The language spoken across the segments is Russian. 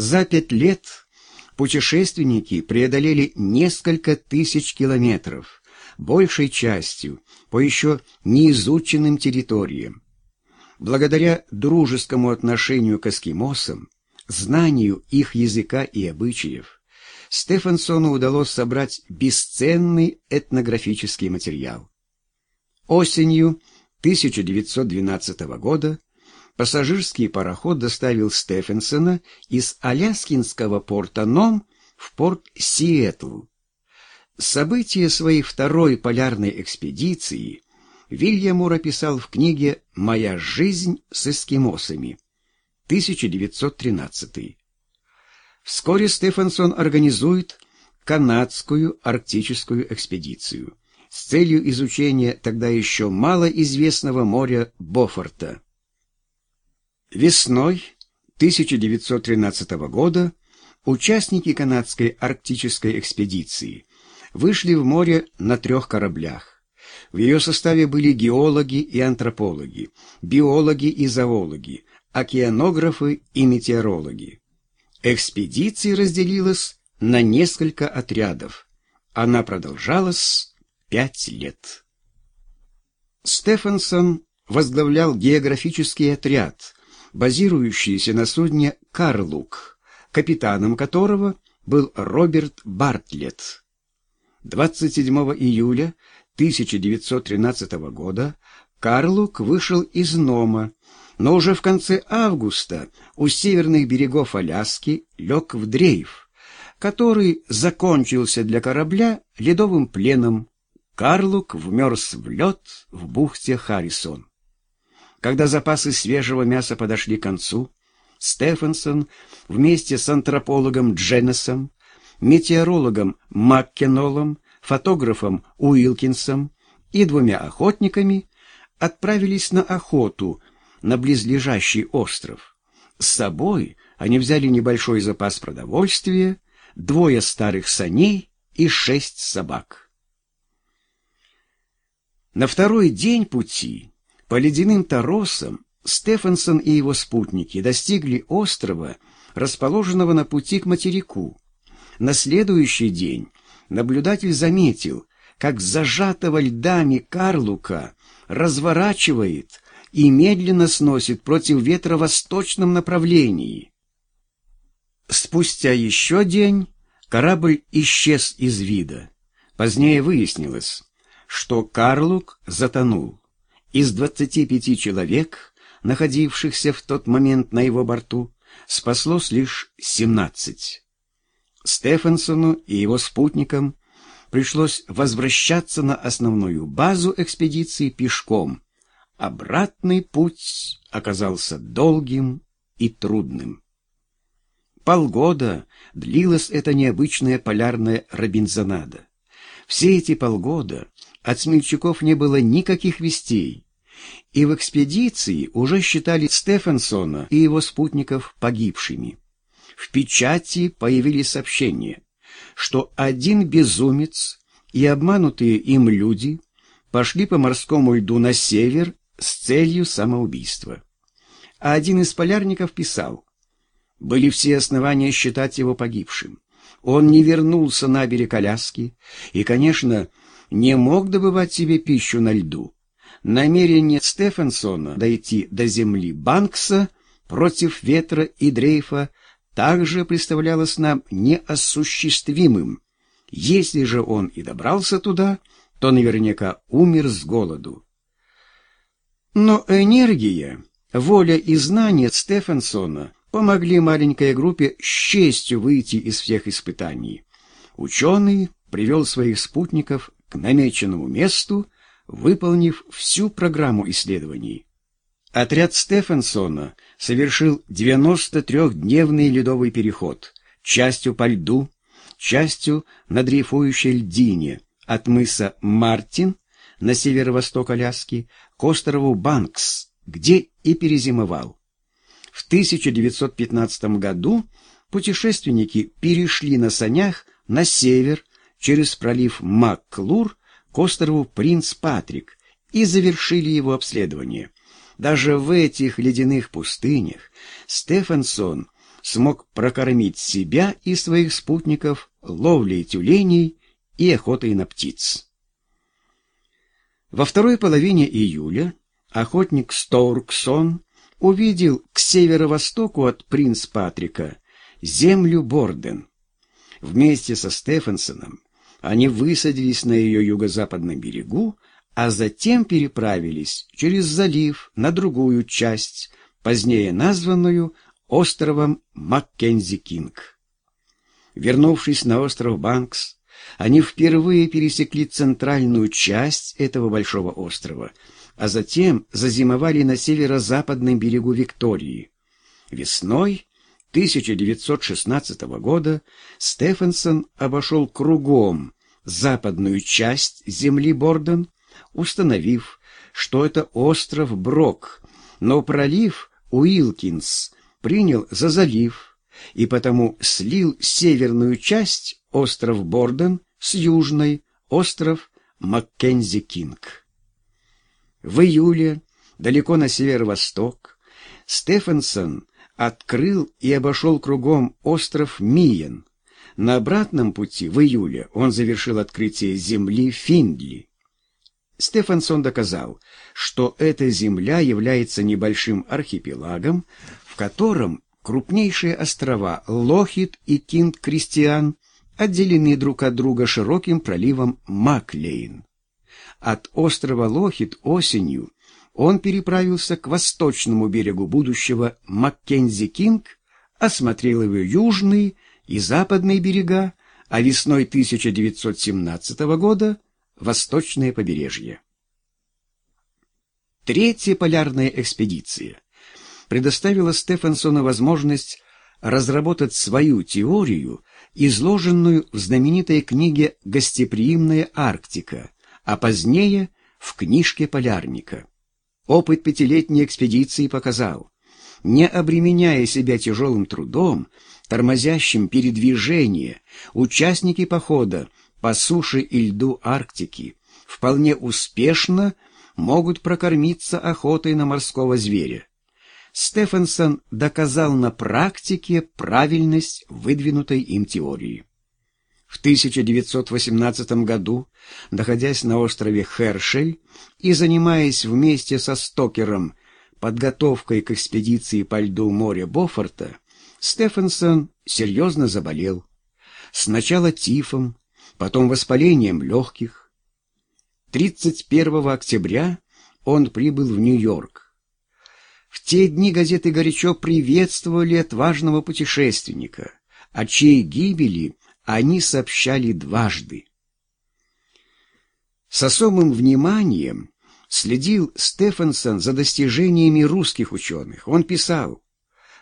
За пять лет путешественники преодолели несколько тысяч километров, большей частью по еще неизученным территориям. Благодаря дружескому отношению к эскимосам, знанию их языка и обычаев, Стефансону удалось собрать бесценный этнографический материал. Осенью 1912 года пассажирский пароход доставил Стефенсона из Аляскинского порта Ном в порт Сиэтл. События своей второй полярной экспедиции Вильям Мур описал в книге «Моя жизнь с эскимосами» 1913. Вскоре Стефансон организует канадскую арктическую экспедицию с целью изучения тогда еще малоизвестного моря Бофорта. Весной 1913 года участники канадской арктической экспедиции вышли в море на трех кораблях. В ее составе были геологи и антропологи, биологи и зоологи, океанографы и метеорологи. Экспедиция разделилась на несколько отрядов. Она продолжалась пять лет. Стефансон возглавлял географический отряд, базирующийся на судне «Карлук», капитаном которого был Роберт Бартлетт. 27 июля 1913 года Карлук вышел из Нома, но уже в конце августа у северных берегов Аляски лег в дрейф, который закончился для корабля ледовым пленом. Карлук вмерз в лед в бухте Харрисон. Когда запасы свежего мяса подошли к концу, Стефансон вместе с антропологом Дженнесом метеорологом Маккенолом, фотографом Уилкинсом и двумя охотниками отправились на охоту на близлежащий остров. С собой они взяли небольшой запас продовольствия, двое старых саней и шесть собак. На второй день пути по ледяным торосам Стефансон и его спутники достигли острова, расположенного на пути к материку. На следующий день наблюдатель заметил, как зажатого льдами Карлука разворачивает и медленно сносит против ветра в восточном направлении. Спустя еще день корабль исчез из вида. Позднее выяснилось, что Карлук затонул. Из 25 человек, находившихся в тот момент на его борту, спаслось лишь 17. Стефансону и его спутникам пришлось возвращаться на основную базу экспедиции пешком. Обратный путь оказался долгим и трудным. Полгода длилась эта необычная полярная Робинзонада. Все эти полгода от смельчаков не было никаких вестей, и в экспедиции уже считали Стефансона и его спутников погибшими в печати появились сообщения, что один безумец и обманутые им люди пошли по морскому льду на север с целью самоубийства. А один из полярников писал, были все основания считать его погибшим. Он не вернулся на берег Аляски и, конечно, не мог добывать себе пищу на льду. Намерение Стефансона дойти до земли Банкса против ветра и дрейфа также представлялось нам неосуществимым. Если же он и добрался туда, то наверняка умер с голоду. Но энергия, воля и знания Стефансона помогли маленькой группе с честью выйти из всех испытаний. Ученый привел своих спутников к намеченному месту, выполнив всю программу исследований. Отряд Стефансона совершил 93-дневный ледовый переход, частью по льду, частью на дрейфующей льдине от мыса Мартин на северо-восток Аляски к острову Банкс, где и перезимовал. В 1915 году путешественники перешли на санях на север через пролив Макклур к острову Принц Патрик и завершили его обследование – даже в этих ледяных пустынях Стефансон смог прокормить себя и своих спутников ловлей тюленей и охотой на птиц. Во второй половине июля охотник Стоурксон увидел к северо-востоку от Принц Патрика землю Борден. Вместе со Стефенсоном они высадились на ее юго-западном берегу, а затем переправились через залив на другую часть, позднее названную островом Маккензи-Кинг. Вернувшись на остров Банкс, они впервые пересекли центральную часть этого большого острова, а затем зазимовали на северо-западном берегу Виктории. Весной 1916 года Стефенсон обошел кругом западную часть земли Борден, установив, что это остров Брок, но пролив Уилкинс принял за залив и потому слил северную часть остров Борден с южной остров Маккензи-Кинг. В июле, далеко на северо-восток, Стефенсон открыл и обошел кругом остров Миен. На обратном пути в июле он завершил открытие земли Финдли. Стефансон доказал, что эта земля является небольшим архипелагом, в котором крупнейшие острова Лохит и Кинг-Кристиан отделены друг от друга широким проливом Маклейн. От острова Лохит осенью он переправился к восточному берегу будущего Маккензи-Кинг, осмотрел его южный и западные берега, а весной 1917 года — восточное побережье. Третья полярная экспедиция предоставила Стефансону возможность разработать свою теорию, изложенную в знаменитой книге «Гостеприимная Арктика», а позднее в книжке Полярника. Опыт пятилетней экспедиции показал, не обременяя себя тяжелым трудом, тормозящим передвижение, участники похода по суше и льду Арктики вполне успешно могут прокормиться охотой на морского зверя. Стефансон доказал на практике правильность выдвинутой им теории. В 1918 году, находясь на острове Хершель и занимаясь вместе со Стокером подготовкой к экспедиции по льду моря Бофорта, Стефенсон серьезно заболел. Сначала тифом, потом воспалением легких. 31 октября он прибыл в Нью-Йорк. В те дни газеты горячо приветствовали отважного путешественника, о чьей гибели они сообщали дважды. С особым вниманием следил Стефансон за достижениями русских ученых. Он писал,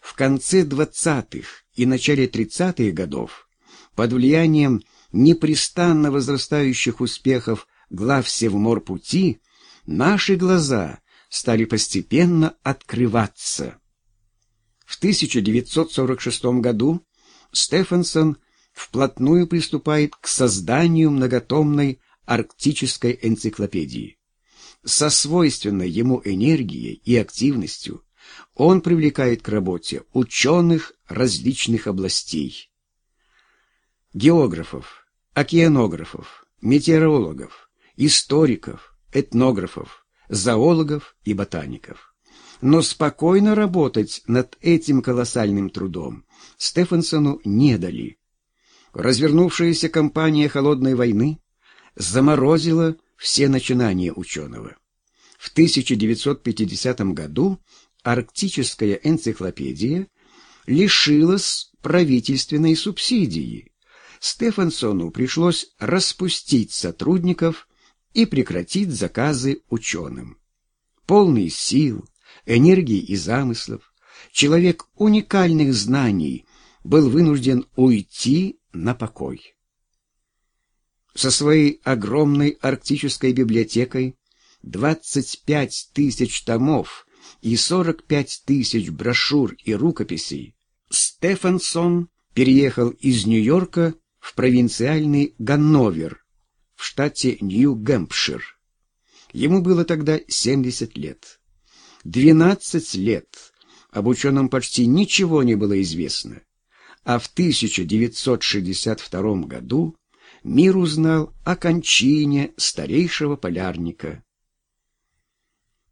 в конце 20-х и начале 30-х годов под влиянием непрестанно возрастающих успехов глав Севморпути наши глаза стали постепенно открываться. В 1946 году Стефансон вплотную приступает к созданию многотомной арктической энциклопедии. Со свойственной ему энергией и активностью он привлекает к работе ученых различных областей. Географов, океанографов, метеорологов, историков, этнографов, зоологов и ботаников. Но спокойно работать над этим колоссальным трудом Стефансону не дали развернувшаяся кампания холодной войны заморозила все начинания ученого. В 1950 году арктическая энциклопедия лишилась правительственной субсидии. Стефансону пришлось распустить сотрудников и прекратить заказы ученым. Полный сил, энергии и замыслов, человек уникальных знаний был вынужден уйти на покой. Со своей огромной арктической библиотекой 25 тысяч томов и 45 тысяч брошюр и рукописей Стефансон переехал из Нью-Йорка в провинциальный Ганновер в штате Нью-Гэмпшир. Ему было тогда 70 лет. 12 лет об ученом почти ничего не было известно, а в 1962 году мир узнал о кончине старейшего полярника.